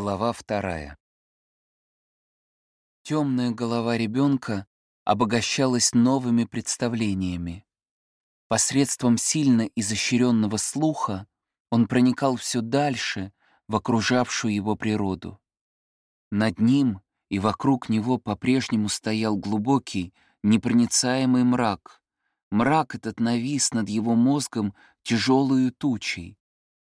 Глава вторая. Темная голова ребенка обогащалась новыми представлениями. Посредством сильно изощренного слуха он проникал все дальше в окружавшую его природу. Над ним и вокруг него по-прежнему стоял глубокий, непроницаемый мрак. Мрак этот навис над его мозгом тяжелую тучей,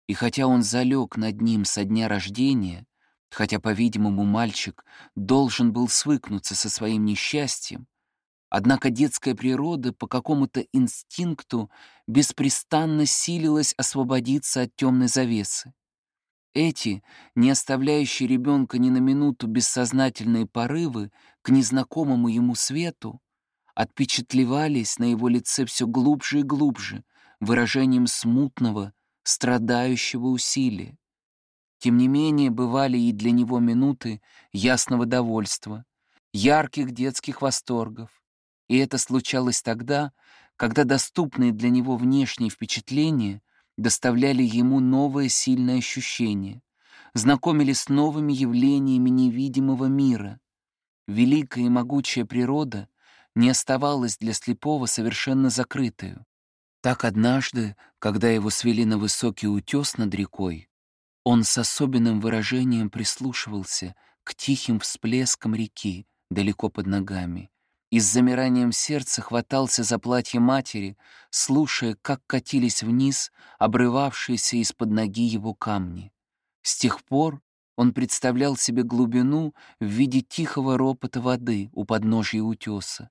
и хотя он залег над ним со дня рождения, хотя, по-видимому, мальчик должен был свыкнуться со своим несчастьем, однако детская природа по какому-то инстинкту беспрестанно силилась освободиться от темной завесы. Эти, не оставляющие ребенка ни на минуту бессознательные порывы к незнакомому ему свету, отпечатлевались на его лице все глубже и глубже, выражением смутного, страдающего усилия. Тем не менее, бывали и для него минуты ясного довольства, ярких детских восторгов. И это случалось тогда, когда доступные для него внешние впечатления доставляли ему новое сильное ощущение, знакомили с новыми явлениями невидимого мира. Великая и могучая природа не оставалась для слепого совершенно закрытою. Так однажды, когда его свели на высокий утес над рекой, он с особенным выражением прислушивался к тихим всплескам реки далеко под ногами и с замиранием сердца хватался за платье матери, слушая, как катились вниз обрывавшиеся из-под ноги его камни. С тех пор он представлял себе глубину в виде тихого ропота воды у подножия утеса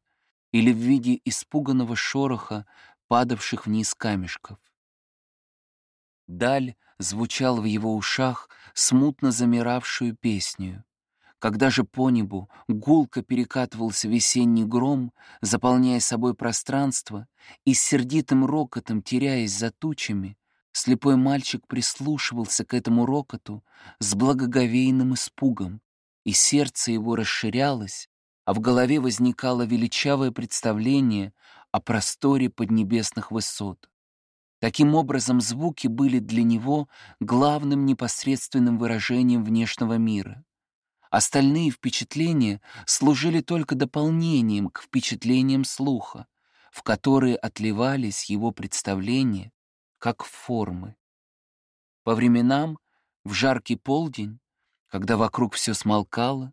или в виде испуганного шороха падавших вниз камешков. Даль звучал в его ушах смутно замиравшую песню. Когда же по небу гулко перекатывался весенний гром, заполняя собой пространство, и с сердитым рокотом, теряясь за тучами, слепой мальчик прислушивался к этому рокоту с благоговейным испугом, и сердце его расширялось, а в голове возникало величавое представление о просторе поднебесных высот. Таким образом, звуки были для него главным непосредственным выражением внешнего мира. Остальные впечатления служили только дополнением к впечатлениям слуха, в которые отливались его представления как формы. По временам, в жаркий полдень, когда вокруг все смолкало,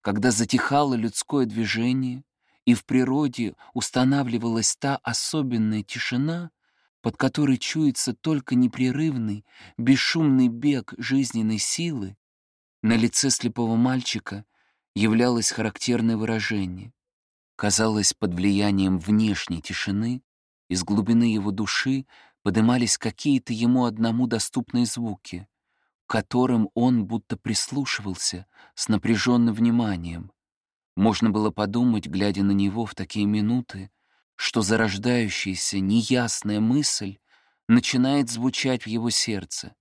когда затихало людское движение, и в природе устанавливалась та особенная тишина, под которой чуется только непрерывный, бесшумный бег жизненной силы, на лице слепого мальчика являлось характерное выражение. Казалось, под влиянием внешней тишины из глубины его души подымались какие-то ему одному доступные звуки, к которым он будто прислушивался с напряженным вниманием, можно было подумать, глядя на него в такие минуты, что зарождающаяся неясная мысль начинает звучать в его сердце,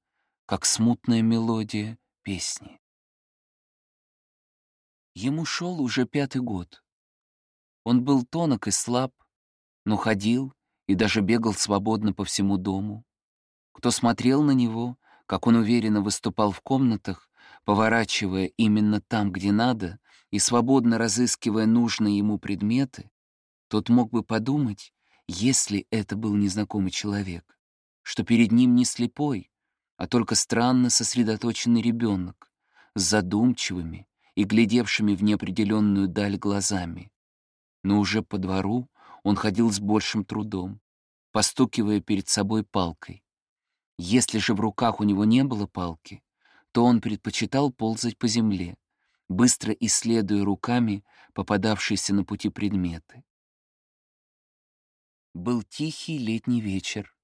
как смутная мелодия песни. Ему шел уже пятый год. Он был тонок и слаб, но ходил и даже бегал свободно по всему дому. Кто смотрел на него, как он уверенно выступал в комнатах, поворачивая именно там, где надо, и свободно разыскивая нужные ему предметы, тот мог бы подумать, если это был незнакомый человек, что перед ним не слепой, а только странно сосредоточенный ребенок с задумчивыми и глядевшими в неопределенную даль глазами. Но уже по двору он ходил с большим трудом, постукивая перед собой палкой. Если же в руках у него не было палки, то он предпочитал ползать по земле, быстро исследуя руками попадавшиеся на пути предметы. Был тихий летний вечер.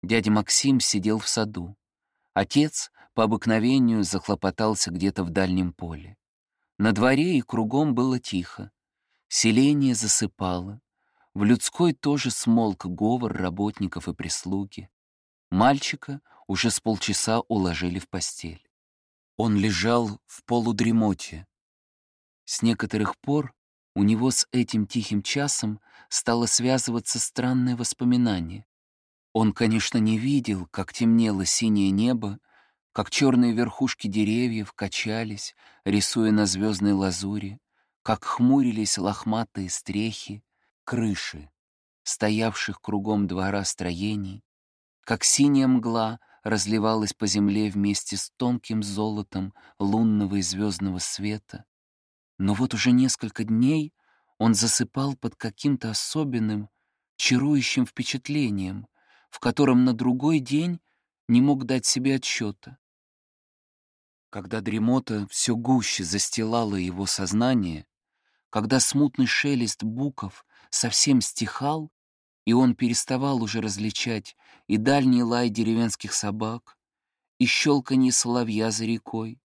Дядя Максим сидел в саду. Отец по обыкновению захлопотался где-то в дальнем поле. На дворе и кругом было тихо. Селение засыпало. В людской тоже смолк говор работников и прислуги. Мальчика уже с полчаса уложили в постель. Он лежал в полудремоте. С некоторых пор у него с этим тихим часом стало связываться странное воспоминание. Он, конечно, не видел, как темнело синее небо, как черные верхушки деревьев качались, рисуя на звездной лазури, как хмурились лохматые стрехи, крыши, стоявших кругом двора строений, как синяя мгла разливалась по земле вместе с тонким золотом лунного и звездного света. Но вот уже несколько дней он засыпал под каким-то особенным, чарующим впечатлением, в котором на другой день не мог дать себе отчета. Когда дремота все гуще застилала его сознание, когда смутный шелест буков совсем стихал, и он переставал уже различать и дальний лай деревенских собак, и щелканье соловья за рекой,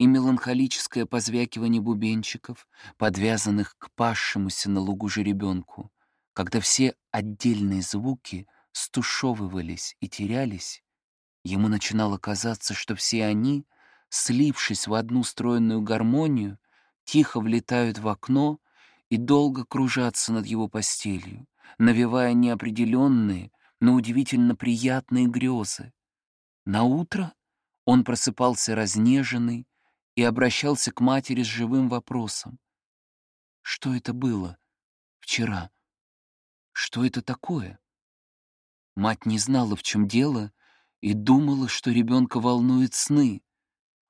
и меланхолическое позвякивание бубенчиков, подвязанных к пасшемуся на лугу жеребенку, когда все отдельные звуки стушевывались и терялись, ему начинало казаться, что все они, слившись в одну стройную гармонию, тихо влетают в окно и долго кружатся над его постелью, навевая неопределенные, но удивительно приятные грезы. На утро он просыпался разнеженный и обращался к матери с живым вопросом. Что это было вчера? Что это такое? Мать не знала, в чем дело, и думала, что ребенка волнует сны.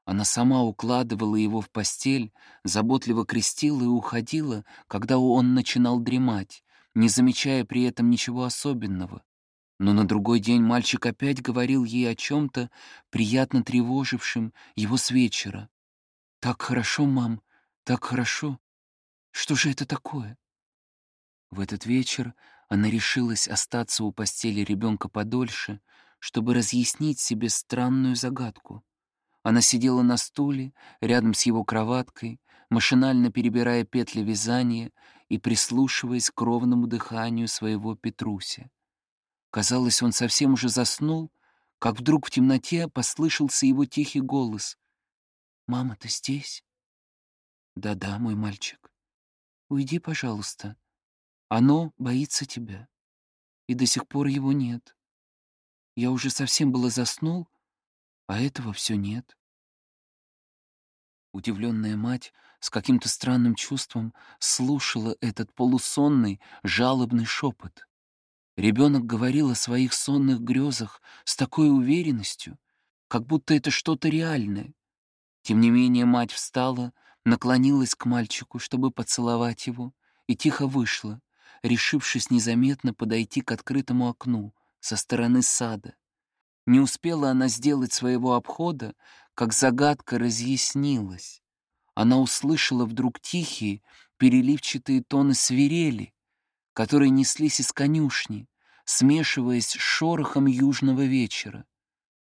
Она сама укладывала его в постель, заботливо крестила и уходила, когда он начинал дремать, не замечая при этом ничего особенного. Но на другой день мальчик опять говорил ей о чем-то, приятно тревожившем его с вечера. «Так хорошо, мам, так хорошо. Что же это такое?» В этот вечер она решилась остаться у постели ребенка подольше, чтобы разъяснить себе странную загадку. Она сидела на стуле, рядом с его кроваткой, машинально перебирая петли вязания и прислушиваясь к ровному дыханию своего Петруся. Казалось, он совсем уже заснул, как вдруг в темноте послышался его тихий голос. «Мама, ты здесь?» «Да-да, мой мальчик. Уйди, пожалуйста. Оно боится тебя. И до сих пор его нет. Я уже совсем было заснул, а этого все нет». Удивленная мать с каким-то странным чувством слушала этот полусонный, жалобный шепот. Ребенок говорил о своих сонных грезах с такой уверенностью, как будто это что-то реальное. Тем не менее мать встала, наклонилась к мальчику, чтобы поцеловать его, и тихо вышла, решившись незаметно подойти к открытому окну со стороны сада. Не успела она сделать своего обхода, как загадка разъяснилась. Она услышала вдруг тихие, переливчатые тоны свирели, которые неслись из конюшни, смешиваясь с шорохом южного вечера.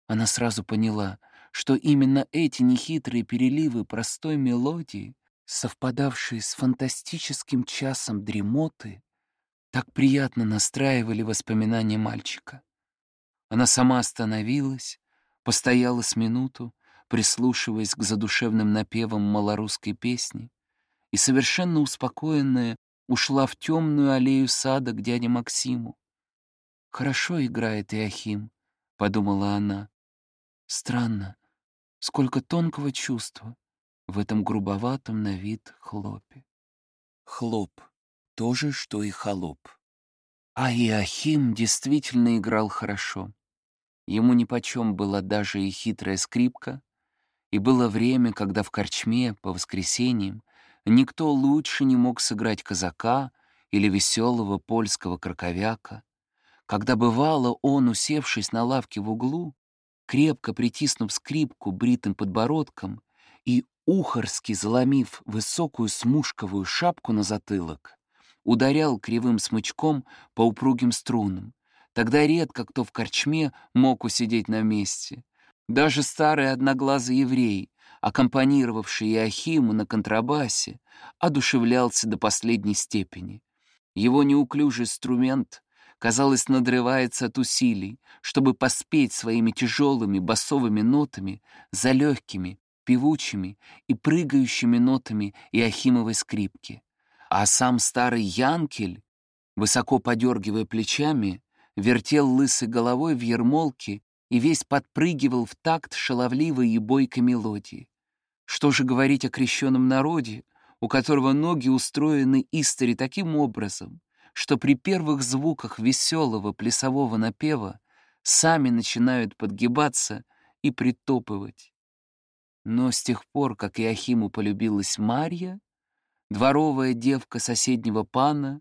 Она сразу поняла, что именно эти нехитрые переливы простой мелодии, совпадавшие с фантастическим часом дремоты, так приятно настраивали воспоминания мальчика. Она сама остановилась, постояла с минуту, прислушиваясь к задушевным напевам малорусской песни, и, совершенно успокоенная, ушла в темную аллею сада к дяде Максиму. «Хорошо играет Иохим», — подумала она. «Странно, сколько тонкого чувства в этом грубоватом на вид хлопе». Хлоп — то же, что и холоп. А Иохим действительно играл хорошо. Ему нипочем была даже и хитрая скрипка, и было время, когда в корчме по воскресеньям никто лучше не мог сыграть казака или веселого польского краковяка, когда бывало он, усевшись на лавке в углу, крепко притиснув скрипку бритым подбородком и ухорски заломив высокую смушковую шапку на затылок, ударял кривым смычком по упругим струнам. Тогда редко кто в корчме мог усидеть на месте — даже старый одноглазый еврей, аккомпанировавший Иохиму на контрабасе, одушевлялся до последней степени. Его неуклюжий инструмент, казалось, надрывается от усилий, чтобы поспеть своими тяжелыми басовыми нотами за легкими, певучими и прыгающими нотами Иохимовой скрипки. А сам старый Янкель, высоко подергивая плечами, вертел лысой головой в ермолке и весь подпрыгивал в такт шаловливой и бойкой мелодии. Что же говорить о крещенном народе, у которого ноги устроены истори таким образом, что при первых звуках веселого плясового напева сами начинают подгибаться и притопывать. Но с тех пор, как Иохиму полюбилась Марья, дворовая девка соседнего пана,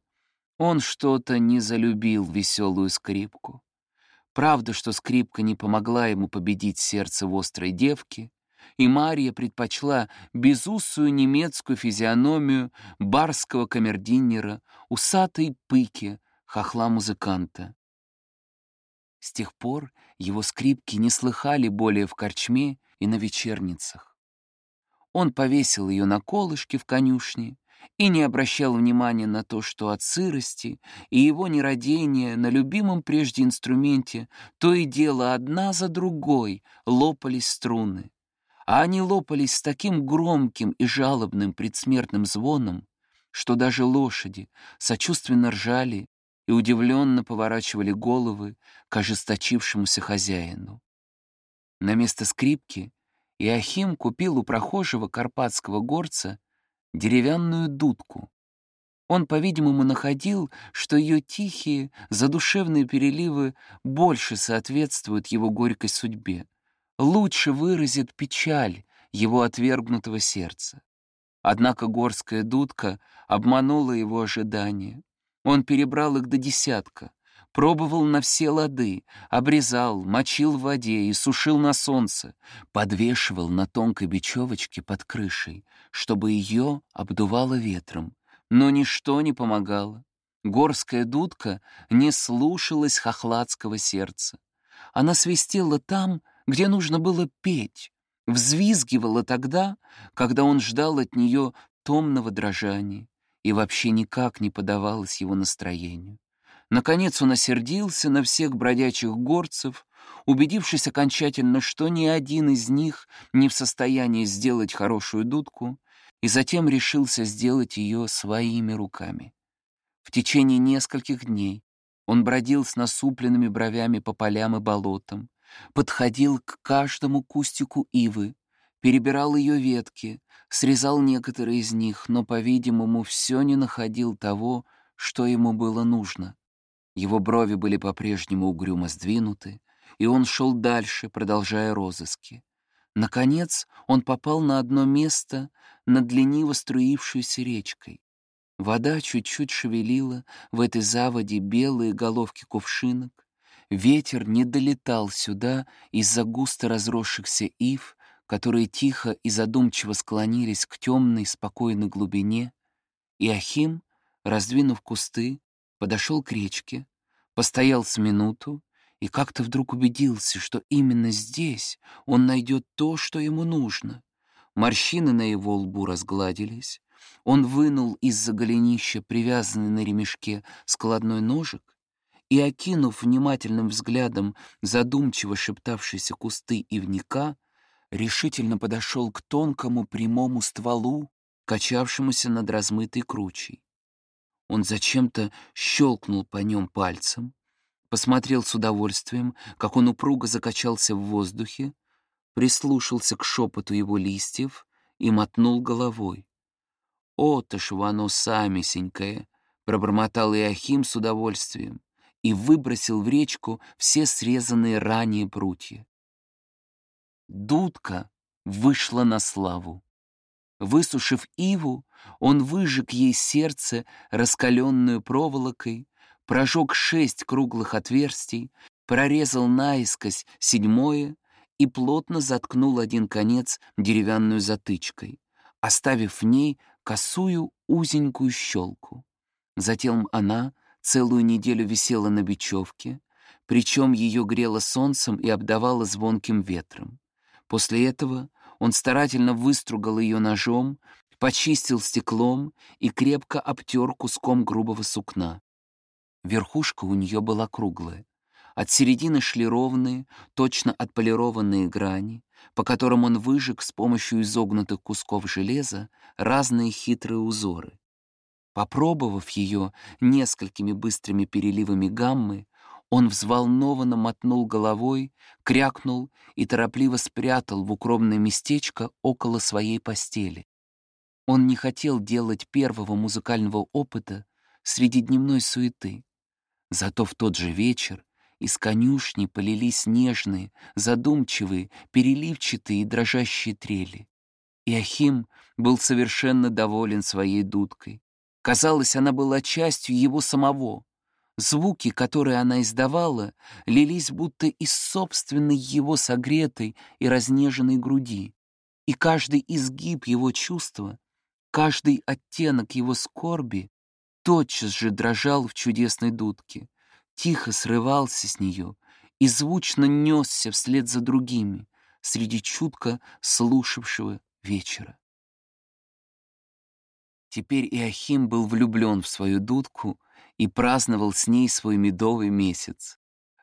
он что-то не залюбил веселую скрипку. Правда, что скрипка не помогла ему победить сердце в острой девки, и Мария предпочла безусую немецкую физиономию барского камердинера, усатой пыки, хохла-музыканта. С тех пор его скрипки не слыхали более в корчме и на вечерницах. Он повесил ее на колышке в конюшне и не обращал внимания на то, что от сырости и его нерадения на любимом прежде инструменте то и дело одна за другой лопались струны а они лопались с таким громким и жалобным предсмертным звоном, что даже лошади сочувственно ржали и удивленно поворачивали головы к ожесточившемуся хозяину. На место скрипки Иохим купил у прохожего карпатского горца деревянную дудку. Он, по-видимому, находил, что ее тихие, задушевные переливы больше соответствуют его горькой судьбе, лучше выразит печаль его отвергнутого сердца. Однако горская дудка обманула его ожидания. Он перебрал их до десятка, пробовал на все лады, обрезал, мочил в воде и сушил на солнце, подвешивал на тонкой бечевочке под крышей, чтобы ее обдувало ветром. Но ничто не помогало. Горская дудка не слушалась хохладского сердца. Она свистела там, где нужно было петь, взвизгивала тогда, когда он ждал от нее томного дрожания и вообще никак не подавалось его настроению. Наконец он осердился на всех бродячих горцев, убедившись окончательно, что ни один из них не в состоянии сделать хорошую дудку, и затем решился сделать ее своими руками. В течение нескольких дней он бродил с насупленными бровями по полям и болотам, подходил к каждому кустику ивы, перебирал ее ветки, срезал некоторые из них, но, по-видимому, все не находил того, что ему было нужно. Его брови были по-прежнему угрюмо сдвинуты, и он шел дальше, продолжая розыски. Наконец он попал на одно место над лениво струившейся речкой. Вода чуть-чуть шевелила в этой заводе белые головки кувшинок, Ветер не долетал сюда из-за густо разросшихся ив, которые тихо и задумчиво склонились к темной, спокойной глубине, и Ахим, раздвинув кусты, подошел к речке, постоял с минуту и как-то вдруг убедился, что именно здесь он найдет то, что ему нужно. Морщины на его лбу разгладились, он вынул из-за голенища привязанный на ремешке складной ножик и, окинув внимательным взглядом задумчиво шептавшиеся кусты ивника, решительно подошел к тонкому прямому стволу, качавшемуся над размытой кручей. Он зачем-то щелкнул по нем пальцем, посмотрел с удовольствием, как он упруго закачался в воздухе, прислушался к шепоту его листьев и мотнул головой. «О-то ж воно самисенькое!» — пробормотал Иохим с удовольствием и выбросил в речку все срезанные ранее прутья. Дудка вышла на славу. Высушив иву, он выжег ей сердце, раскаленную проволокой, прожег шесть круглых отверстий, прорезал наискось седьмое и плотно заткнул один конец деревянную затычкой, оставив в ней косую узенькую щелку. Затем она целую неделю висела на бечевке, причем ее грело солнцем и обдавало звонким ветром. После этого он старательно выстругал ее ножом, почистил стеклом и крепко обтер куском грубого сукна. Верхушка у нее была круглая. От середины шли ровные, точно отполированные грани, по которым он выжег с помощью изогнутых кусков железа разные хитрые узоры. Попробовав ее несколькими быстрыми переливами гаммы, Он взволнованно мотнул головой, крякнул и торопливо спрятал в укромное местечко около своей постели. Он не хотел делать первого музыкального опыта среди дневной суеты. Зато в тот же вечер из конюшни полились нежные, задумчивые, переливчатые и дрожащие трели. Иохим был совершенно доволен своей дудкой. Казалось, она была частью его самого. Звуки, которые она издавала, лились будто из собственной его согретой и разнеженной груди. И каждый изгиб его чувства, каждый оттенок его скорби тотчас же дрожал в чудесной дудке, тихо срывался с нее и звучно несся вслед за другими среди чутко слушавшего вечера. Теперь Иохим был влюблен в свою дудку и праздновал с ней свой медовый месяц.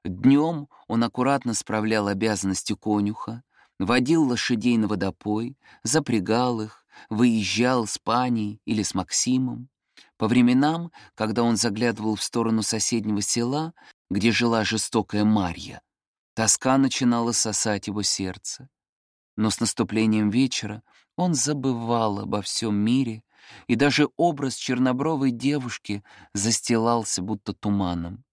Днем он аккуратно справлял обязанности конюха, водил лошадей на водопой, запрягал их, выезжал с паней или с Максимом. По временам, когда он заглядывал в сторону соседнего села, где жила жестокая Марья, тоска начинала сосать его сердце. Но с наступлением вечера он забывал обо всем мире, и даже образ чернобровой девушки застилался будто туманом.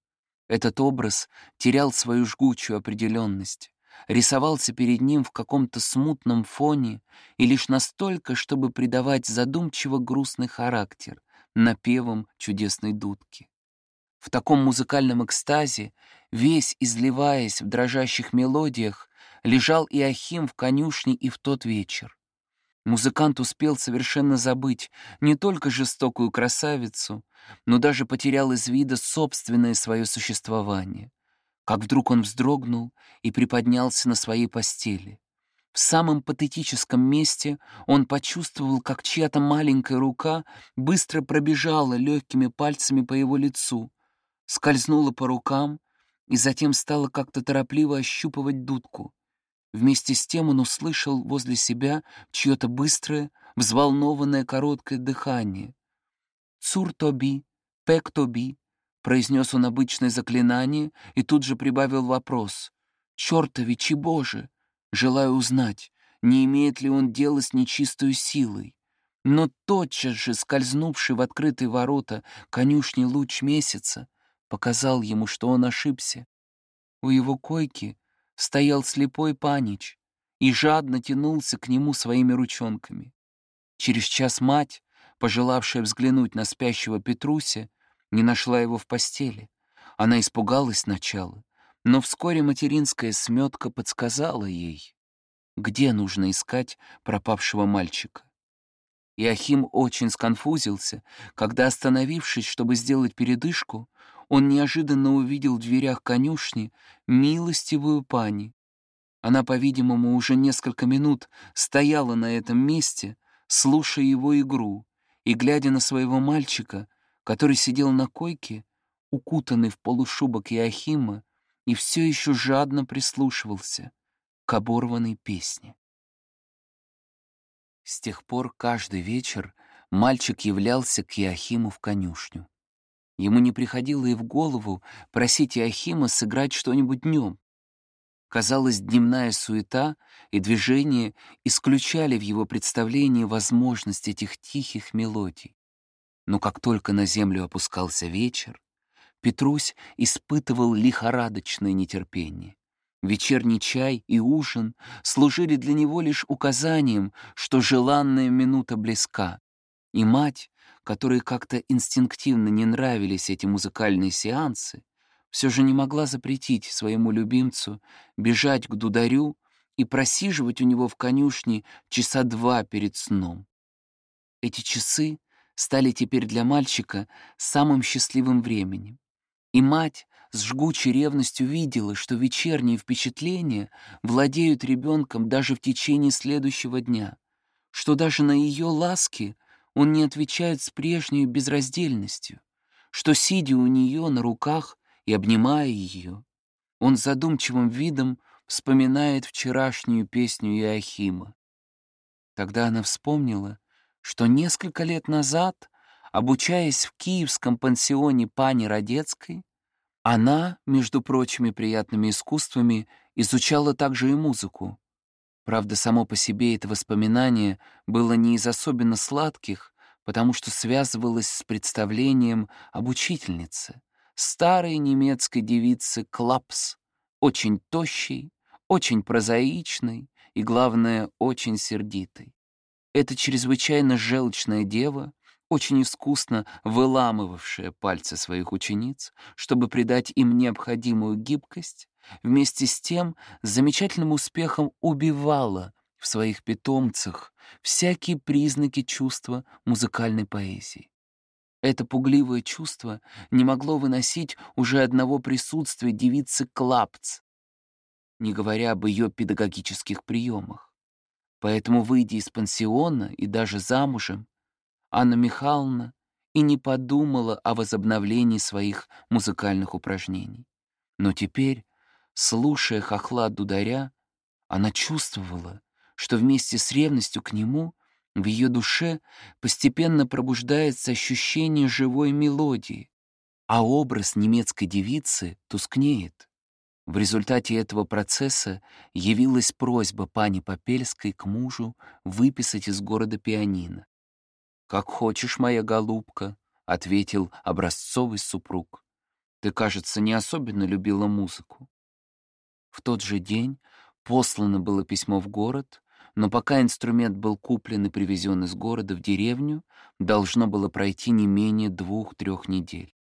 Этот образ терял свою жгучую определенность, рисовался перед ним в каком-то смутном фоне и лишь настолько, чтобы придавать задумчиво грустный характер напевам чудесной дудки. В таком музыкальном экстазе, весь изливаясь в дрожащих мелодиях, лежал Иохим в конюшне и в тот вечер. Музыкант успел совершенно забыть не только жестокую красавицу, но даже потерял из вида собственное свое существование. Как вдруг он вздрогнул и приподнялся на своей постели. В самом патетическом месте он почувствовал, как чья-то маленькая рука быстро пробежала легкими пальцами по его лицу, скользнула по рукам и затем стала как-то торопливо ощупывать дудку. Вместе с тем он услышал возле себя чье-то быстрое, взволнованное короткое дыхание. «Цур тоби, пек тоби», — произнес он обычное заклинание и тут же прибавил вопрос. «Чертовичи Боже!» желая узнать, не имеет ли он дела с нечистой силой. Но тотчас же скользнувший в открытые ворота конюшни луч месяца показал ему, что он ошибся. У его койки стоял слепой панич и жадно тянулся к нему своими ручонками. Через час мать, пожелавшая взглянуть на спящего Петруся, не нашла его в постели. Она испугалась сначала, но вскоре материнская сметка подсказала ей, где нужно искать пропавшего мальчика. Иохим очень сконфузился, когда, остановившись, чтобы сделать передышку, он неожиданно увидел в дверях конюшни милостивую пани. Она, по-видимому, уже несколько минут стояла на этом месте, слушая его игру и глядя на своего мальчика, который сидел на койке, укутанный в полушубок Иохима, и все еще жадно прислушивался к оборванной песне. С тех пор каждый вечер мальчик являлся к Иохиму в конюшню. Ему не приходило и в голову просить Иохима сыграть что-нибудь днем. Казалось, дневная суета и движение исключали в его представлении возможность этих тихих мелодий. Но как только на землю опускался вечер, Петрусь испытывал лихорадочное нетерпение. Вечерний чай и ужин служили для него лишь указанием, что желанная минута близка, и мать, которой как-то инстинктивно не нравились эти музыкальные сеансы, все же не могла запретить своему любимцу бежать к дударю и просиживать у него в конюшне часа два перед сном. Эти часы стали теперь для мальчика самым счастливым временем. И мать с жгучей ревностью видела, что вечерние впечатления владеют ребенком даже в течение следующего дня, что даже на ее ласки — он не отвечает с прежней безраздельностью, что, сидя у нее на руках и обнимая ее, он задумчивым видом вспоминает вчерашнюю песню Иохима. Тогда она вспомнила, что несколько лет назад, обучаясь в киевском пансионе пани Родецкой, Она, между прочими приятными искусствами, изучала также и музыку. Правда, само по себе это воспоминание было не из особенно сладких, потому что связывалось с представлением об учительнице, старой немецкой девице Клапс, очень тощей, очень прозаичной и, главное, очень сердитой. Эта чрезвычайно желчная дева, очень искусно выламывавшая пальцы своих учениц, чтобы придать им необходимую гибкость, вместе с тем с замечательным успехом убивала в своих питомцах всякие признаки чувства музыкальной поэзии. Это пугливое чувство не могло выносить уже одного присутствия девицы Клапц, не говоря об ее педагогических приемах. Поэтому, выйдя из пансиона и даже замужем, Анна Михайловна и не подумала о возобновлении своих музыкальных упражнений. Но теперь, слушая хохла Дударя, она чувствовала, что вместе с ревностью к нему в ее душе постепенно пробуждается ощущение живой мелодии, а образ немецкой девицы тускнеет. В результате этого процесса явилась просьба пани Попельской к мужу выписать из города пианино. «Как хочешь, моя голубка», — ответил образцовый супруг. «Ты, кажется, не особенно любила музыку». В тот же день послано было письмо в город, но пока инструмент был куплен и привезен из города в деревню, должно было пройти не менее двух-трех недель.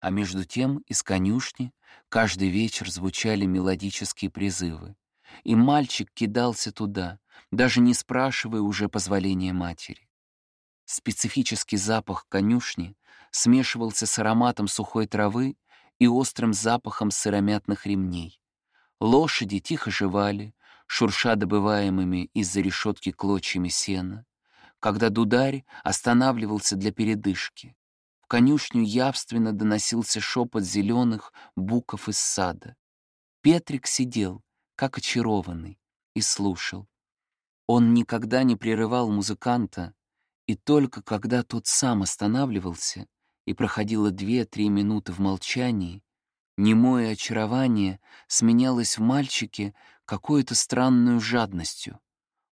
А между тем из конюшни каждый вечер звучали мелодические призывы, и мальчик кидался туда, даже не спрашивая уже позволения матери. Специфический запах конюшни смешивался с ароматом сухой травы и острым запахом сыромятных ремней. Лошади тихо жевали, шурша добываемыми из-за решетки клочьями сена, когда дударь останавливался для передышки. В конюшню явственно доносился шепот зеленых буков из сада. Петрик сидел, как очарованный, и слушал. Он никогда не прерывал музыканта, и только когда тот сам останавливался, и проходило две-три минуты в молчании, немое очарование сменялось в мальчике какой-то странную жадностью.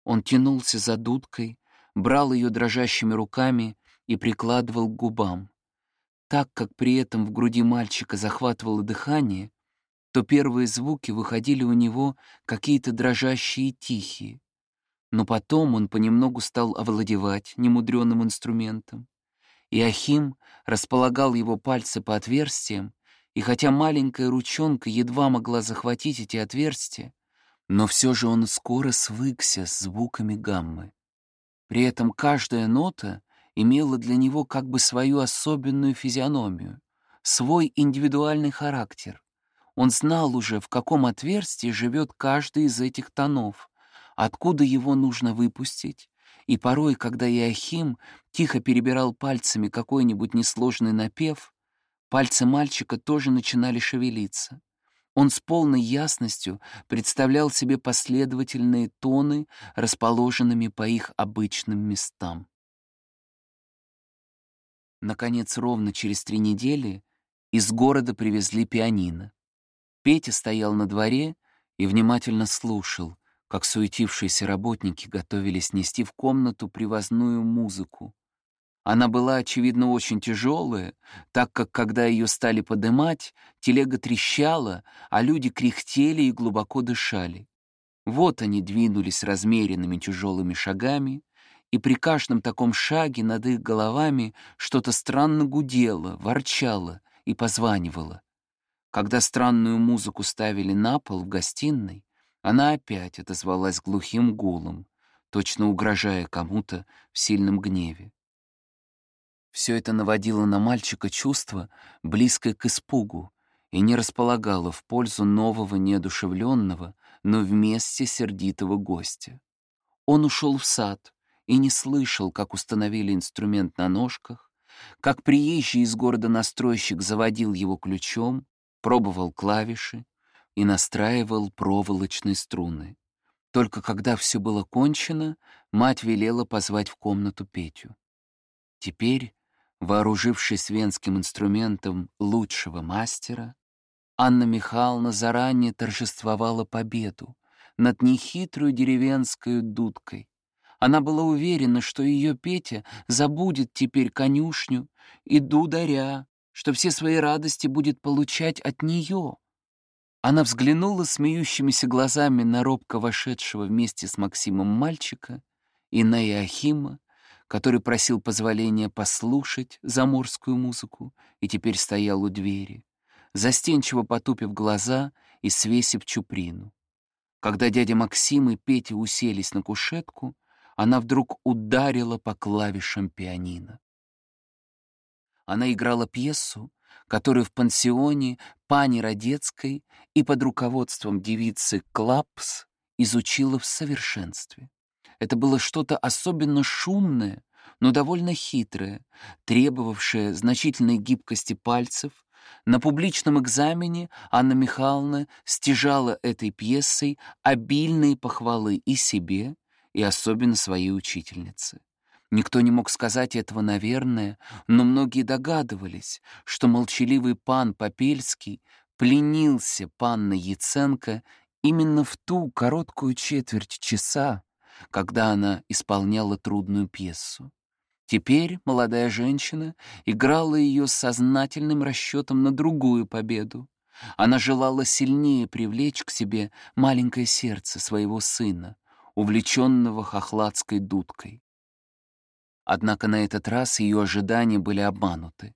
Он тянулся за дудкой, брал ее дрожащими руками и прикладывал к губам. Так как при этом в груди мальчика захватывало дыхание, то первые звуки выходили у него какие-то дрожащие и тихие. Но потом он понемногу стал овладевать немудреным инструментом. И Ахим располагал его пальцы по отверстиям, и хотя маленькая ручонка едва могла захватить эти отверстия, но все же он скоро свыкся с звуками гаммы. При этом каждая нота имела для него как бы свою особенную физиономию, свой индивидуальный характер. Он знал уже, в каком отверстии живет каждый из этих тонов, откуда его нужно выпустить, и порой, когда Иохим тихо перебирал пальцами какой-нибудь несложный напев, пальцы мальчика тоже начинали шевелиться. Он с полной ясностью представлял себе последовательные тоны, расположенными по их обычным местам. Наконец, ровно через три недели из города привезли пианино. Петя стоял на дворе и внимательно слушал, как суетившиеся работники готовились нести в комнату привозную музыку, она была, очевидно, очень тяжелая, так как, когда ее стали подымать, телега трещала, а люди кряхтели и глубоко дышали. Вот они двинулись размеренными тяжелыми шагами, и при каждом таком шаге над их головами что-то странно гудело, ворчало и позванивало. Когда странную музыку ставили на пол в гостиной, она опять отозвалась глухим гулом, точно угрожая кому-то в сильном гневе. Все это наводило на мальчика чувство, близкое к испугу, и не располагало в пользу нового неодушевленного, но вместе сердитого гостя. Он ушел в сад и не слышал, как установили инструмент на ножках, как приезжий из города настройщик заводил его ключом, пробовал клавиши и настраивал проволочные струны. Только когда все было кончено, мать велела позвать в комнату Петю. Теперь Вооружившись венским инструментом лучшего мастера, Анна Михайловна заранее торжествовала победу над нехитрую деревенской дудкой. Она была уверена, что ее Петя забудет теперь конюшню и дударя, что все свои радости будет получать от нее. Она взглянула смеющимися глазами на робко вошедшего вместе с Максимом мальчика и на Иохима, который просил позволения послушать заморскую музыку и теперь стоял у двери, застенчиво потупив глаза и свесив чуприну. Когда дядя Максим и Петя уселись на кушетку, она вдруг ударила по клавишам пианино. Она играла пьесу, которую в пансионе пани Родецкой и под руководством девицы Клапс изучила в совершенстве. Это было что-то особенно шумное, но довольно хитрое, требовавшее значительной гибкости пальцев. На публичном экзамене Анна Михайловна стяжала этой пьесой обильные похвалы и себе, и особенно своей учительнице. Никто не мог сказать этого, наверное, но многие догадывались, что молчаливый пан Попельский пленился панной Яценко именно в ту короткую четверть часа, когда она исполняла трудную пьесу. Теперь молодая женщина играла ее с сознательным расчетом на другую победу. Она желала сильнее привлечь к себе маленькое сердце своего сына, увлеченного хохладской дудкой. Однако на этот раз ее ожидания были обмануты.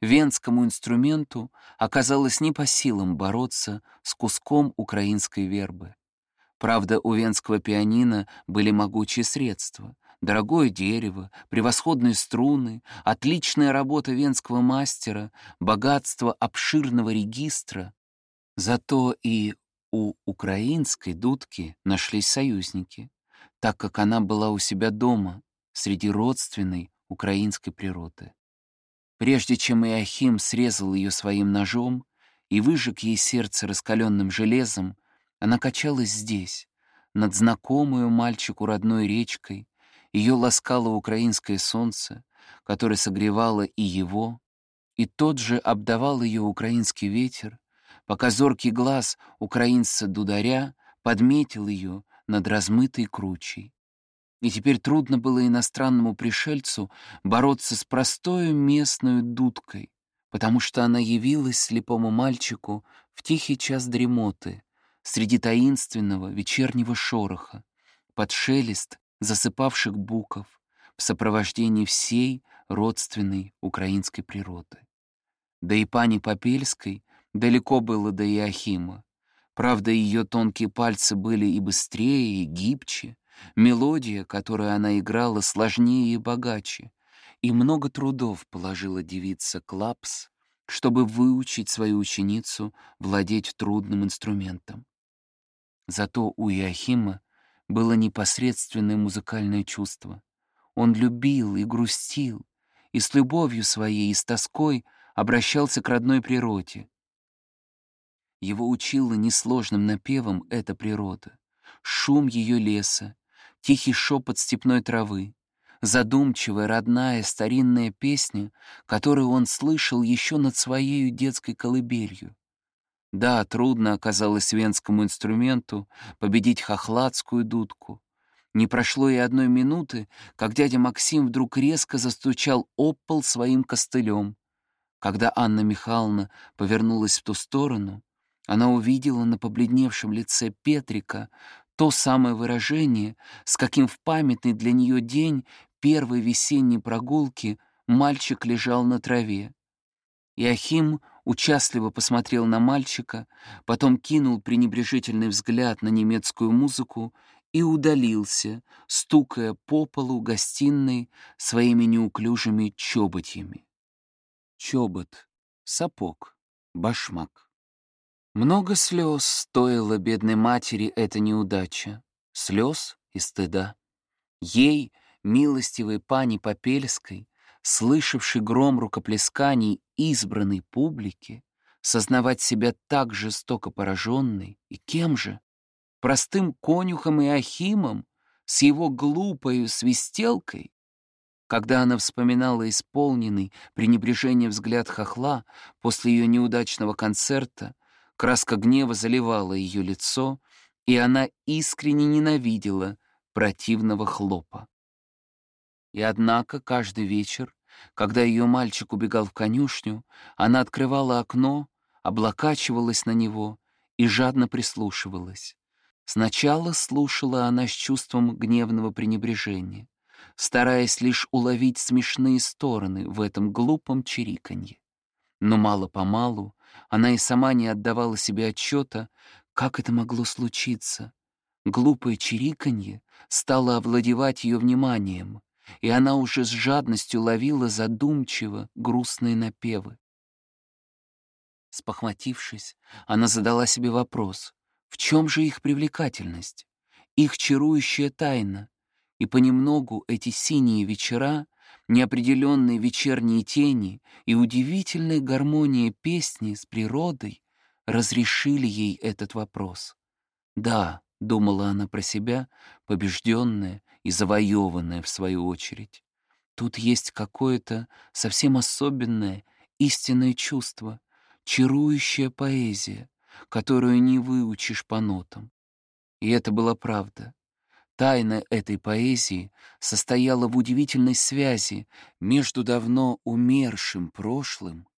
Венскому инструменту оказалось не по силам бороться с куском украинской вербы. Правда, у венского пианино были могучие средства. Дорогое дерево, превосходные струны, отличная работа венского мастера, богатство обширного регистра. Зато и у украинской дудки нашлись союзники, так как она была у себя дома, среди родственной украинской природы. Прежде чем Иохим срезал ее своим ножом и выжег ей сердце раскаленным железом, она качалась здесь, над знакомую мальчику родной речкой, ее ласкало украинское солнце, которое согревало и его, и тот же обдавал ее украинский ветер, пока зоркий глаз украинца-дударя подметил ее над размытой кручей. И теперь трудно было иностранному пришельцу бороться с простой местной дудкой, потому что она явилась слепому мальчику в тихий час дремоты, среди таинственного вечернего шороха, под шелест засыпавших буков, в сопровождении всей родственной украинской природы. Да и пани Попельской далеко было до Иохима. Правда, ее тонкие пальцы были и быстрее, и гибче, Мелодия, которую она играла, сложнее и богаче, и много трудов положила девица Клапс, чтобы выучить свою ученицу владеть трудным инструментом. Зато у Иохима было непосредственное музыкальное чувство. Он любил и грустил, и с любовью своей, и с тоской обращался к родной природе. Его учила несложным напевом эта природа, шум ее леса, тихий шепот степной травы, задумчивая, родная, старинная песня, которую он слышал еще над своей детской колыбелью. Да, трудно оказалось венскому инструменту победить хохладскую дудку. Не прошло и одной минуты, как дядя Максим вдруг резко застучал об пол своим костылем. Когда Анна Михайловна повернулась в ту сторону, она увидела на побледневшем лице Петрика то самое выражение, с каким в памятный для нее день первой весенней прогулки мальчик лежал на траве. Иохим участливо посмотрел на мальчика, потом кинул пренебрежительный взгляд на немецкую музыку и удалился, стукая по полу гостиной своими неуклюжими чоботьями. Чобот, сапог, башмак. Много слез стоила бедной матери эта неудача, слез и стыда. Ей, милостивой пани Попельской, слышавшей гром рукоплесканий избранной публики, сознавать себя так жестоко пораженной, и кем же? Простым конюхом и ахимом, с его глупою свистелкой? Когда она вспоминала исполненный пренебрежение взгляд хохла после ее неудачного концерта, краска гнева заливала ее лицо, и она искренне ненавидела противного хлопа. И однако каждый вечер, когда ее мальчик убегал в конюшню, она открывала окно, облокачивалась на него и жадно прислушивалась. Сначала слушала она с чувством гневного пренебрежения, стараясь лишь уловить смешные стороны в этом глупом чириканье. Но мало-помалу она и сама не отдавала себе отчета, как это могло случиться. Глупое чириканье стало овладевать ее вниманием, и она уже с жадностью ловила задумчиво грустные напевы. Спохватившись, она задала себе вопрос, в чем же их привлекательность, их чарующая тайна, и понемногу эти синие вечера, неопределенные вечерние тени и удивительная гармония песни с природой разрешили ей этот вопрос. Да, — думала она про себя, побежденная и завоеванная в свою очередь. Тут есть какое-то совсем особенное, истинное чувство, чарующая поэзия, которую не выучишь по нотам. И это была правда. Тайна этой поэзии состояла в удивительной связи между давно умершим прошлым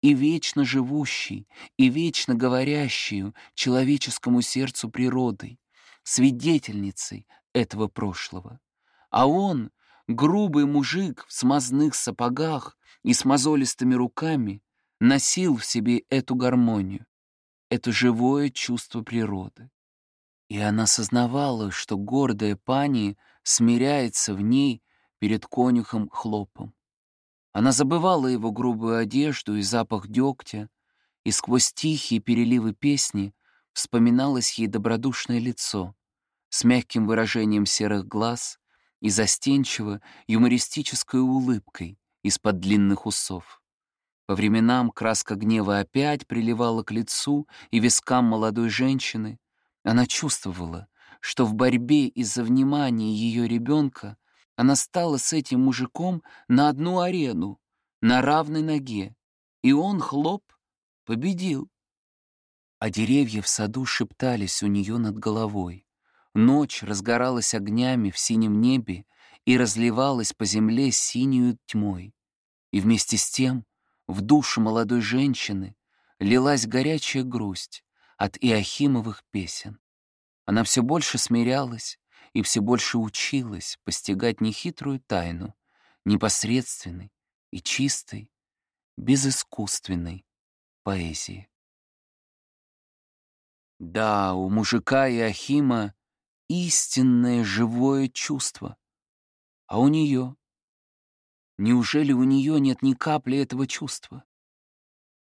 и вечно живущей, и вечно говорящей человеческому сердцу природой, свидетельницей этого прошлого. А он, грубый мужик в смазных сапогах и с мозолистыми руками, носил в себе эту гармонию, это живое чувство природы. И она сознавала, что гордая пани смиряется в ней перед конюхом хлопом. Она забывала его грубую одежду и запах дегтя, и сквозь тихие переливы песни вспоминалось ей добродушное лицо с мягким выражением серых глаз и застенчиво юмористической улыбкой из-под длинных усов. По временам краска гнева опять приливала к лицу и вискам молодой женщины. Она чувствовала, что в борьбе из-за внимания ее ребенка она стала с этим мужиком на одну арену, на равной ноге, и он, хлоп, победил. А деревья в саду шептались у нее над головой. Ночь разгоралась огнями в синем небе и разливалась по земле синюю тьмой. И вместе с тем в душу молодой женщины лилась горячая грусть от Иохимовых песен. Она все больше смирялась и все больше училась постигать нехитрую тайну непосредственной и чистой, безыскусственной поэзии. Да, у мужика Иохима истинное живое чувство, а у нее Неужели у нее нет ни капли этого чувства?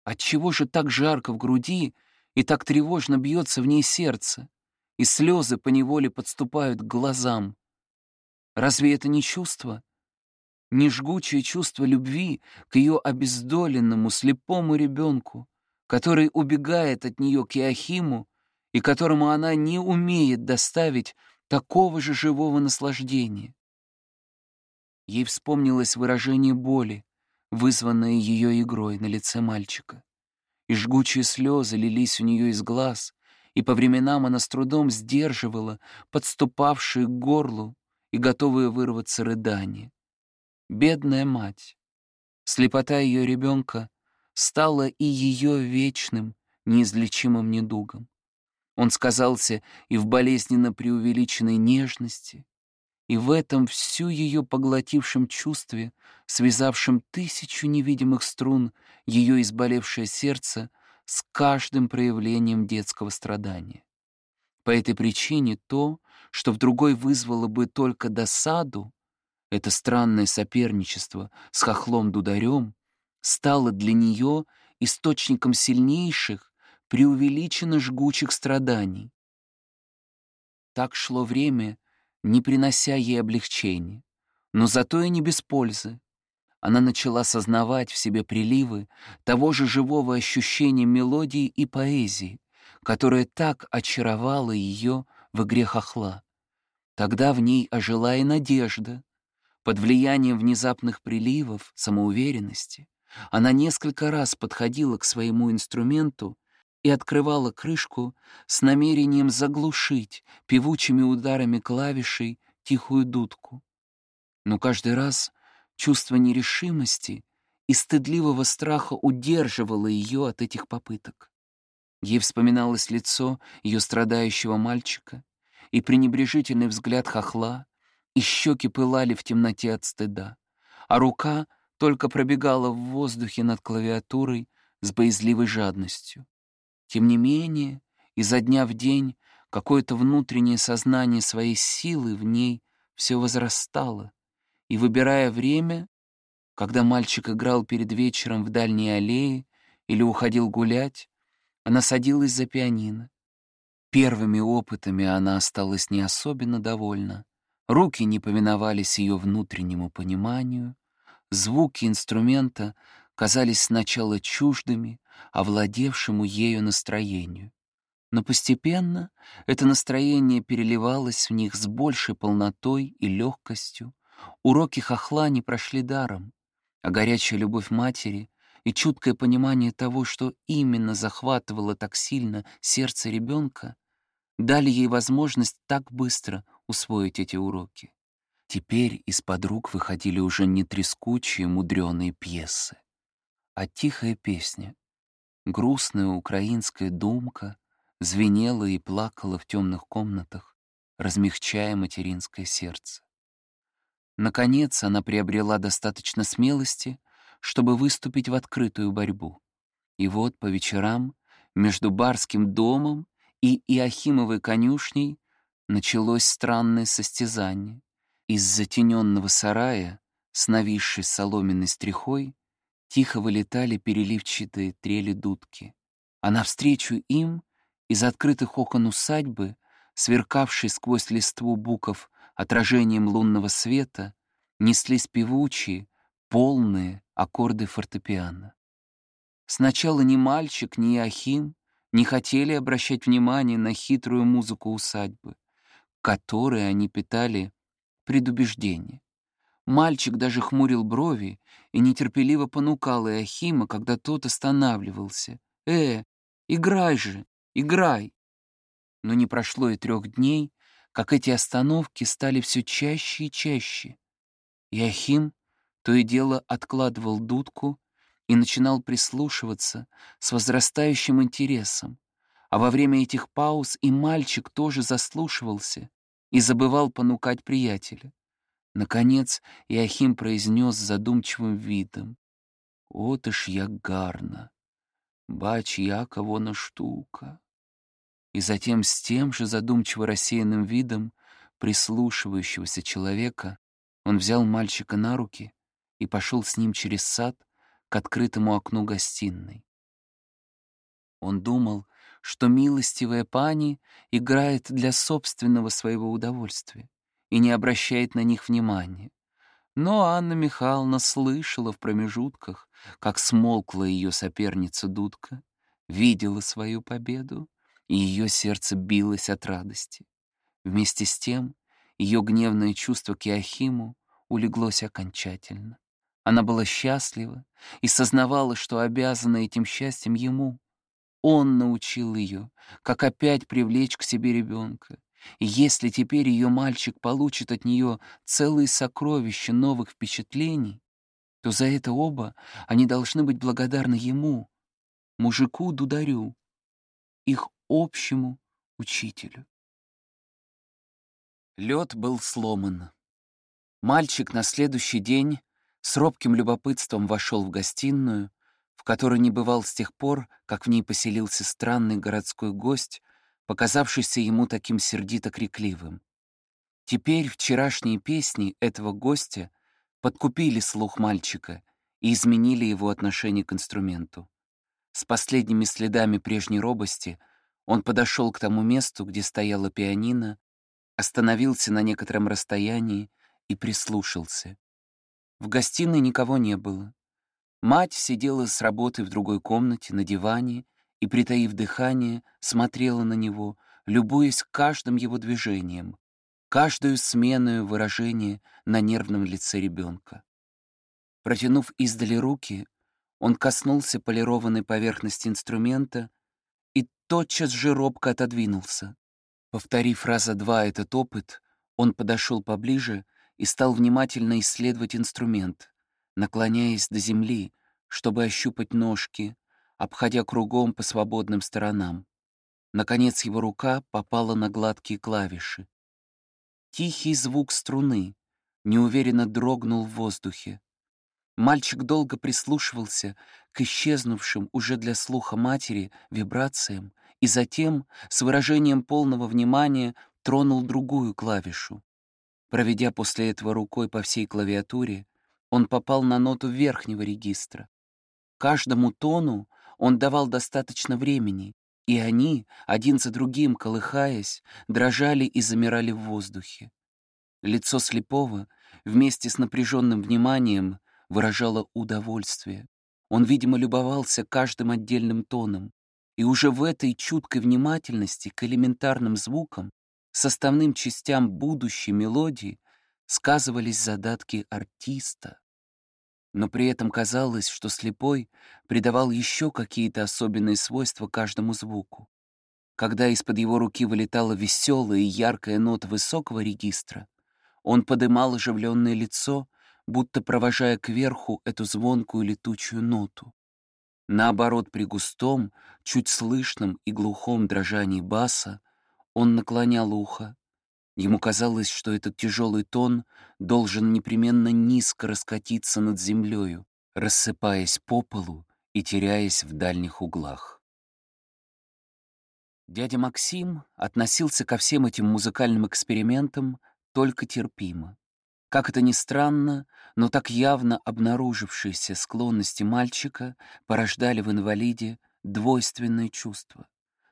Отчего же так жарко в груди и так тревожно бьется в ней сердце, и слезы поневоле подступают к глазам? Разве это не чувство? Не жгучее чувство любви к ее обездоленному, слепому ребенку, который убегает от нее к Иохиму и которому она не умеет доставить такого же живого наслаждения. Ей вспомнилось выражение боли, вызванное ее игрой на лице мальчика. И жгучие слезы лились у нее из глаз, и по временам она с трудом сдерживала подступавшие к горлу и готовые вырваться рыдания. Бедная мать. Слепота ее ребенка стала и ее вечным, неизлечимым недугом. Он сказался и в болезненно преувеличенной нежности, и в этом всю ее поглотившем чувстве, связавшем тысячу невидимых струн, ее изболевшее сердце с каждым проявлением детского страдания. По этой причине то, что в другой вызвало бы только досаду, это странное соперничество с хохлом-дударем, стало для нее источником сильнейших, преувеличенно жгучих страданий. Так шло время, не принося ей облегчения, но зато и не без пользы. Она начала сознавать в себе приливы того же живого ощущения мелодии и поэзии, которое так очаровало ее в игре хохла. Тогда в ней ожила и надежда, Под влиянием внезапных приливов, самоуверенности, она несколько раз подходила к своему инструменту и открывала крышку с намерением заглушить певучими ударами клавишей тихую дудку. Но каждый раз чувство нерешимости и стыдливого страха удерживало ее от этих попыток. Ей вспоминалось лицо ее страдающего мальчика и пренебрежительный взгляд хохла, и щеки пылали в темноте от стыда, а рука только пробегала в воздухе над клавиатурой с боязливой жадностью. Тем не менее, изо дня в день какое-то внутреннее сознание своей силы в ней все возрастало, и, выбирая время, когда мальчик играл перед вечером в дальней аллее или уходил гулять, она садилась за пианино. Первыми опытами она осталась не особенно довольна. Руки не повиновались ее внутреннему пониманию, звуки инструмента казались сначала чуждыми, овладевшему ею настроению. Но постепенно это настроение переливалось в них с большей полнотой и легкостью. Уроки хохла не прошли даром, а горячая любовь матери и чуткое понимание того, что именно захватывало так сильно сердце ребенка, дали ей возможность так быстро усвоить эти уроки. Теперь из-под рук выходили уже не трескучие мудреные пьесы, а тихая песня. Грустная украинская думка звенела и плакала в темных комнатах, размягчая материнское сердце. Наконец она приобрела достаточно смелости, чтобы выступить в открытую борьбу. И вот по вечерам между барским домом и Иохимовой конюшней началось странное состязание. Из затененного сарая с нависшей соломенной стрихой тихо вылетали переливчатые трели дудки, а навстречу им из открытых окон усадьбы, сверкавшей сквозь листву буков отражением лунного света, неслись певучие, полные аккорды фортепиано. Сначала ни мальчик, ни Ахим не хотели обращать внимание на хитрую музыку усадьбы, которой они питали предубеждение. Мальчик даже хмурил брови и нетерпеливо понукал Иохима, когда тот останавливался. «Э, играй же, играй!» Но не прошло и трех дней, как эти остановки стали все чаще и чаще. Иохим то и дело откладывал дудку и начинал прислушиваться с возрастающим интересом, а во время этих пауз и мальчик тоже заслушивался и забывал понукать приятеля. Наконец Иохим произнес задумчивым видом. «От ж як гарно! Бач, яка вона штука!» И затем с тем же задумчиво рассеянным видом прислушивающегося человека он взял мальчика на руки и пошел с ним через сад к открытому окну гостиной. Он думал, что милостивая пани играет для собственного своего удовольствия и не обращает на них внимания. Но Анна Михайловна слышала в промежутках, как смолкла ее соперница Дудка, видела свою победу, и ее сердце билось от радости. Вместе с тем ее гневное чувство к Иохиму улеглось окончательно. Она была счастлива и сознавала, что обязана этим счастьем ему, он научил ее, как опять привлечь к себе ребенка. И если теперь ее мальчик получит от нее целые сокровища новых впечатлений, то за это оба они должны быть благодарны ему, мужику-дударю, их общему учителю. Лед был сломан. Мальчик на следующий день с робким любопытством вошел в гостиную, в которой не бывал с тех пор, как в ней поселился странный городской гость, показавшийся ему таким сердито крикливым. Теперь вчерашние песни этого гостя подкупили слух мальчика и изменили его отношение к инструменту. С последними следами прежней робости он подошел к тому месту, где стояла пианино, остановился на некотором расстоянии и прислушался. В гостиной никого не было. Мать сидела с работы в другой комнате на диване и, притаив дыхание, смотрела на него, любуясь каждым его движением, каждую сменную выражение на нервном лице ребенка. Протянув издали руки, он коснулся полированной поверхности инструмента и тотчас же робко отодвинулся. Повторив раза два этот опыт, он подошел поближе и стал внимательно исследовать инструмент, наклоняясь до земли, чтобы ощупать ножки, обходя кругом по свободным сторонам. Наконец его рука попала на гладкие клавиши. Тихий звук струны неуверенно дрогнул в воздухе. Мальчик долго прислушивался к исчезнувшим уже для слуха матери вибрациям и затем, с выражением полного внимания, тронул другую клавишу. Проведя после этого рукой по всей клавиатуре, он попал на ноту верхнего регистра. Каждому тону он давал достаточно времени, и они, один за другим колыхаясь, дрожали и замирали в воздухе. Лицо слепого вместе с напряженным вниманием выражало удовольствие. Он, видимо, любовался каждым отдельным тоном, и уже в этой чуткой внимательности к элементарным звукам, составным частям будущей мелодии, сказывались задатки артиста но при этом казалось, что слепой придавал еще какие-то особенные свойства каждому звуку. Когда из-под его руки вылетала веселая и яркая нота высокого регистра, он подымал оживленное лицо, будто провожая кверху эту звонкую летучую ноту. Наоборот, при густом, чуть слышном и глухом дрожании баса он наклонял ухо, Ему казалось, что этот тяжелый тон должен непременно низко раскатиться над землею, рассыпаясь по полу и теряясь в дальних углах. Дядя Максим относился ко всем этим музыкальным экспериментам только терпимо. Как это ни странно, но так явно обнаружившиеся склонности мальчика порождали в инвалиде двойственные чувства.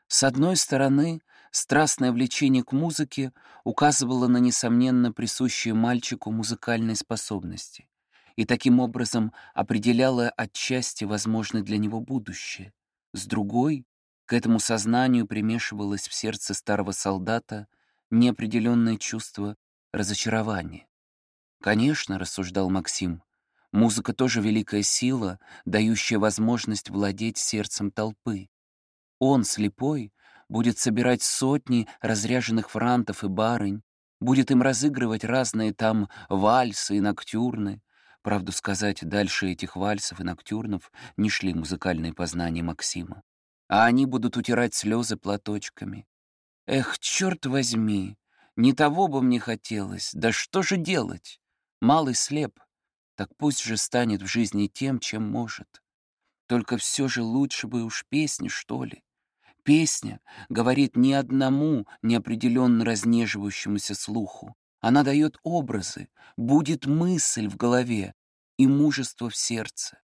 С одной стороны, страстное влечение к музыке указывало на несомненно присущие мальчику музыкальные способности и таким образом определяло отчасти возможное для него будущее. С другой, к этому сознанию примешивалось в сердце старого солдата неопределенное чувство разочарования. «Конечно», — рассуждал Максим, — «музыка тоже великая сила, дающая возможность владеть сердцем толпы. Он, слепой, будет собирать сотни разряженных франтов и барынь, будет им разыгрывать разные там вальсы и ноктюрны. Правду сказать, дальше этих вальсов и ноктюрнов не шли музыкальные познания Максима. А они будут утирать слезы платочками. Эх, черт возьми, не того бы мне хотелось, да что же делать? Малый слеп, так пусть же станет в жизни тем, чем может. Только все же лучше бы уж песни, что ли. Песня говорит ни одному неопределенно разнеживающемуся слуху. Она дает образы, будет мысль в голове и мужество в сердце.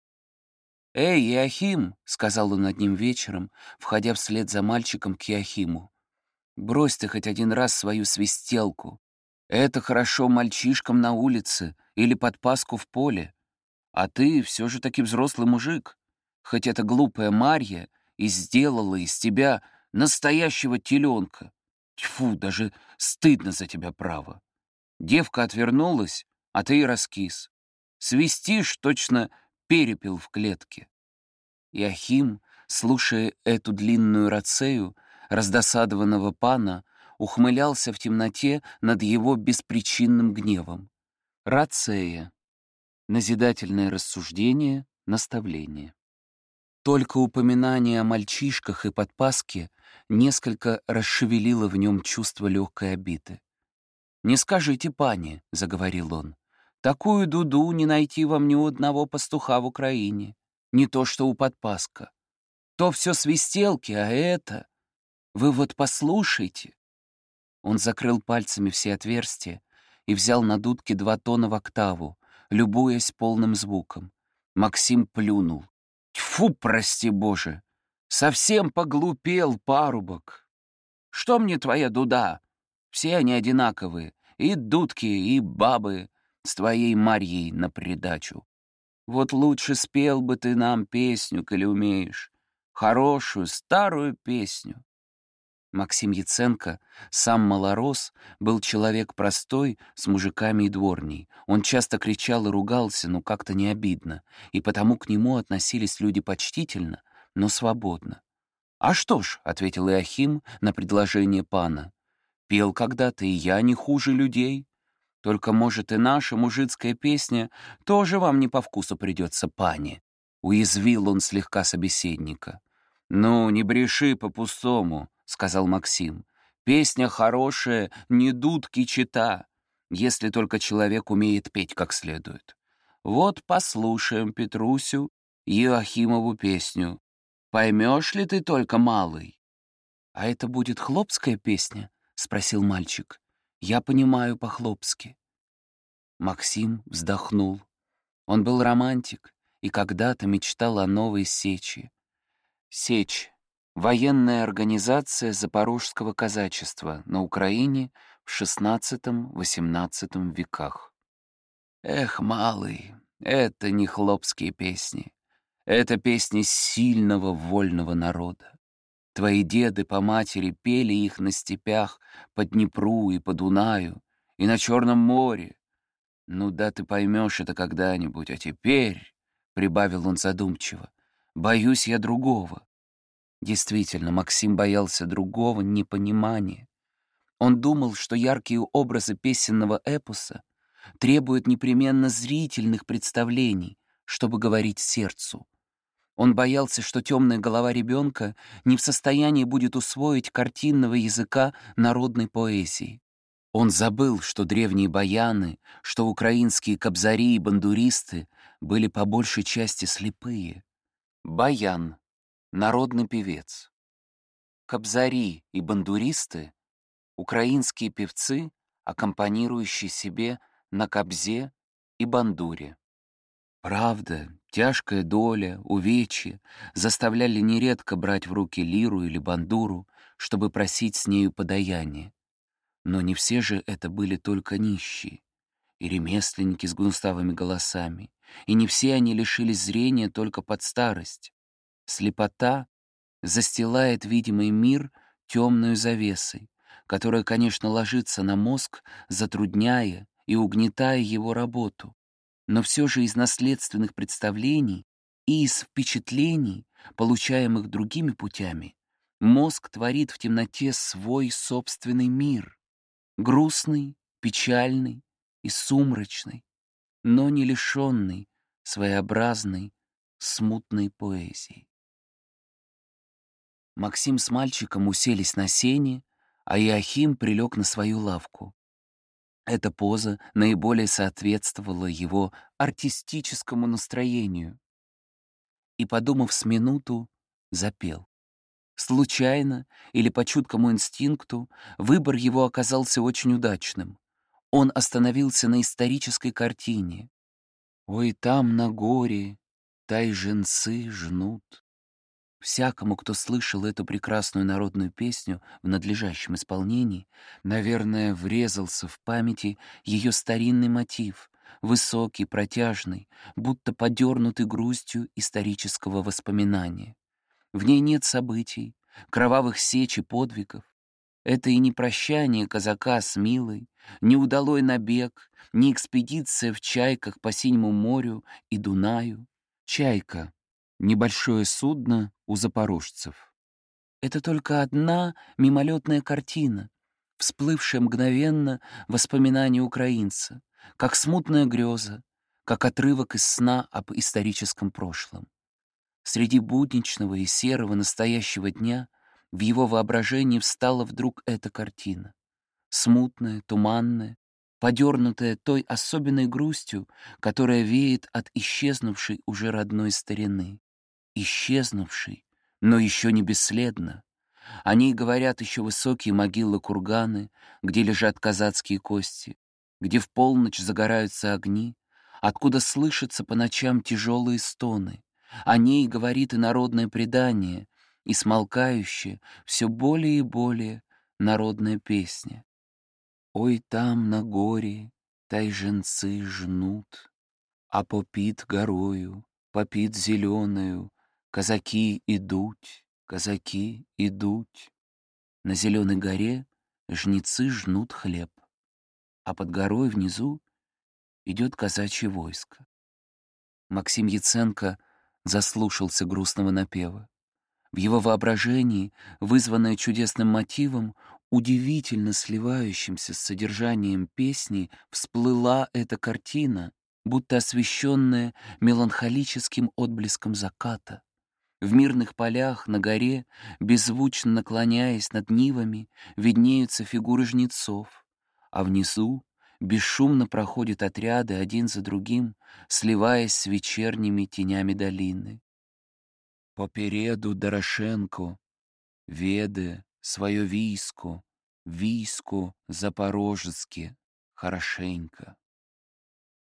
«Эй, Иохим!» — сказал он одним вечером, входя вслед за мальчиком к Иохиму. «Брось ты хоть один раз свою свистелку. Это хорошо мальчишкам на улице или под паску в поле. А ты все же таки взрослый мужик. Хоть это глупая Марья и сделала из тебя настоящего теленка. Тьфу, даже стыдно за тебя, право. Девка отвернулась, а ты и раскис. Свистишь, точно перепел в клетке. И Ахим, слушая эту длинную рацею, раздосадованного пана, ухмылялся в темноте над его беспричинным гневом. Рацея. Назидательное рассуждение, наставление. Только упоминание о мальчишках и подпаске несколько расшевелило в нем чувство легкой обиды. «Не скажите, пани», — заговорил он, — «такую дуду не найти вам ни одного пастуха в Украине, не то что у подпаска. То все свистелки, а это... Вы вот послушайте». Он закрыл пальцами все отверстия и взял на дудке два тона в октаву, любуясь полным звуком. Максим плюнул. Тьфу, прости боже! Совсем поглупел парубок. Что мне твоя дуда? Все они одинаковые, и дудки, и бабы, с твоей Марьей на придачу. Вот лучше спел бы ты нам песню, коли умеешь. Хорошую, старую песню. Максим Яценко, сам малорос, был человек простой, с мужиками и дворней. Он часто кричал и ругался, но как-то не обидно, и потому к нему относились люди почтительно, но свободно. «А что ж», — ответил Иохим на предложение пана, — «пел когда-то, и я не хуже людей. Только, может, и наша мужицкая песня тоже вам не по вкусу придется, пани». Уязвил он слегка собеседника. «Ну, не бреши по-пустому», — сказал Максим. «Песня хорошая, не дудки чита, если только человек умеет петь как следует. Вот послушаем Петрусю Иоахимову песню. Поймешь ли ты только, малый?» «А это будет хлопская песня?» — спросил мальчик. «Я понимаю по-хлопски». Максим вздохнул. Он был романтик и когда-то мечтал о новой сечи. Сечь Военная организация запорожского казачества на Украине в XVI-XVIII веках. Эх, малый, это не хлопские песни. Это песни сильного вольного народа. Твои деды по матери пели их на степях по Днепру и по Дунаю, и на Черном море. Ну да ты поймешь это когда-нибудь, а теперь, — прибавил он задумчиво, — боюсь я другого. Действительно, Максим боялся другого непонимания. Он думал, что яркие образы песенного эпоса требуют непременно зрительных представлений, чтобы говорить сердцу. Он боялся, что темная голова ребенка не в состоянии будет усвоить картинного языка народной поэзии. Он забыл, что древние баяны, что украинские кобзари и бандуристы были по большей части слепые. Баян народный певец. Кобзари и бандуристы — украинские певцы, аккомпанирующие себе на кобзе и бандуре. Правда, тяжкая доля, увечья заставляли нередко брать в руки лиру или бандуру, чтобы просить с нею подаяние. Но не все же это были только нищие и ремесленники с гнуставыми голосами, и не все они лишились зрения только под старость. Слепота застилает видимый мир темную завесой, которая, конечно, ложится на мозг, затрудняя и угнетая его работу. Но все же из наследственных представлений и из впечатлений, получаемых другими путями, мозг творит в темноте свой собственный мир, грустный, печальный и сумрачный, но не лишенный своеобразной, смутной поэзии. Максим с мальчиком уселись на сене, а Иохим прилег на свою лавку. Эта поза наиболее соответствовала его артистическому настроению. И, подумав с минуту, запел. Случайно или по чуткому инстинкту выбор его оказался очень удачным. Он остановился на исторической картине. «Ой, там на горе тайженцы жнут». Всякому, кто слышал эту прекрасную народную песню в надлежащем исполнении, наверное, врезался в памяти ее старинный мотив, высокий, протяжный, будто подернутый грустью исторического воспоминания. В ней нет событий, кровавых сеч и подвигов. Это и не прощание казака с милой, не удалой набег, не экспедиция в чайках по синему морю и Дунаю. Чайка — небольшое судно, у запорожцев. Это только одна мимолетная картина, всплывшая мгновенно воспоминание украинца, как смутная греза, как отрывок из сна об историческом прошлом. Среди будничного и серого настоящего дня в его воображении встала вдруг эта картина. Смутная, туманная, подернутая той особенной грустью, которая веет от исчезнувшей уже родной старины исчезнувший, но еще не бесследно. О ней говорят еще высокие могилы-курганы, где лежат казацкие кости, где в полночь загораются огни, откуда слышатся по ночам тяжелые стоны. О ней говорит и народное предание, и смолкающая, все более и более народная песня. Ой, там на горе тайженцы жнут, а попит горою, попит зеленою, Казаки идут, казаки идут. На зеленой горе жнецы жнут хлеб, а под горой внизу идет казачье войско. Максим Яценко заслушался грустного напева. В его воображении, вызванное чудесным мотивом, удивительно сливающимся с содержанием песни, всплыла эта картина, будто освещенная меланхолическим отблеском заката. В мирных полях на горе, беззвучно наклоняясь над нивами, виднеются фигуры жнецов, а внизу бесшумно проходят отряды один за другим, сливаясь с вечерними тенями долины. Попереду Дорошенко, веде свое військо, військо запорожецке, хорошенько.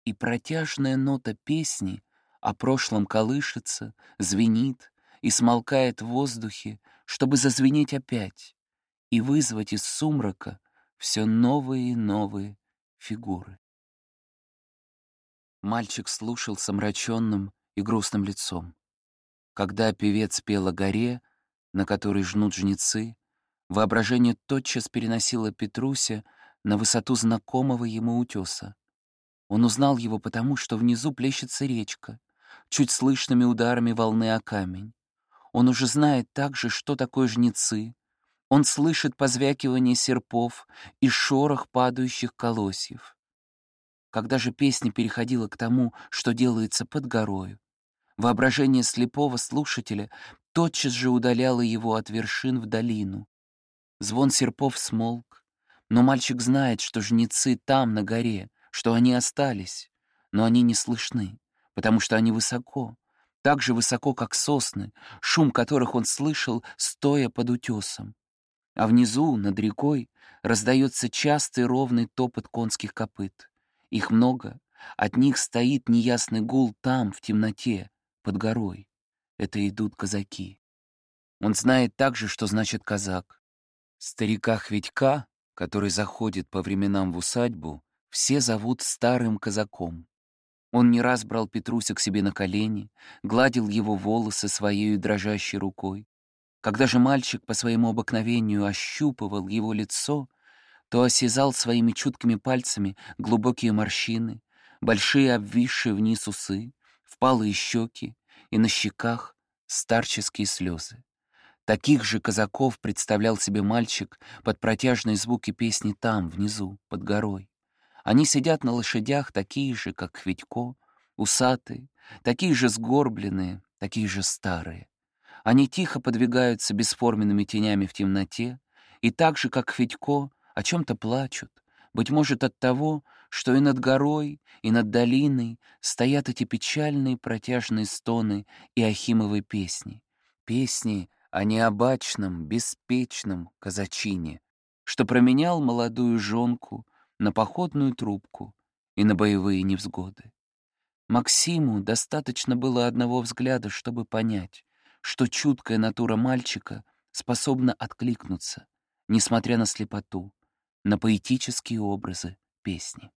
И протяжная нота песни о прошлом колышется, звенит и смолкает в воздухе, чтобы зазвенеть опять и вызвать из сумрака все новые и новые фигуры. Мальчик слушал с омраченным и грустным лицом. Когда певец пел о горе, на которой жнут жнецы, воображение тотчас переносило Петруся на высоту знакомого ему утеса. Он узнал его потому, что внизу плещется речка, чуть слышными ударами волны о камень. Он уже знает также, что такое жнецы, он слышит позвякивание серпов и шорох падающих колосьев. Когда же песня переходила к тому, что делается под горою, воображение слепого слушателя тотчас же удаляло его от вершин в долину. Звон серпов смолк, но мальчик знает, что жнецы там, на горе, что они остались, но они не слышны, потому что они высоко, так же высоко, как сосны, шум которых он слышал, стоя под утесом а внизу, над рекой, раздается частый ровный топот конских копыт. Их много, от них стоит неясный гул там, в темноте, под горой. Это идут казаки. Он знает также, что значит казак. Старика Хведька, который заходит по временам в усадьбу, все зовут старым казаком. Он не раз брал Петруся к себе на колени, гладил его волосы своей дрожащей рукой, когда же мальчик по своему обыкновению ощупывал его лицо, то осязал своими чуткими пальцами глубокие морщины, большие обвисшие вниз усы, впалые щеки и на щеках старческие слезы. Таких же казаков представлял себе мальчик под протяжные звуки песни там, внизу, под горой. Они сидят на лошадях, такие же, как Хведько, усатые, такие же сгорбленные, такие же старые. Они тихо подвигаются бесформенными тенями в темноте, и так же, как Федько, о чем-то плачут, быть может, от того, что и над горой, и над долиной стоят эти печальные протяжные стоны и ахимовой песни. Песни о необачном, беспечном казачине, что променял молодую жонку на походную трубку и на боевые невзгоды. Максиму достаточно было одного взгляда, чтобы понять, что чуткая натура мальчика способна откликнуться, несмотря на слепоту, на поэтические образы песни.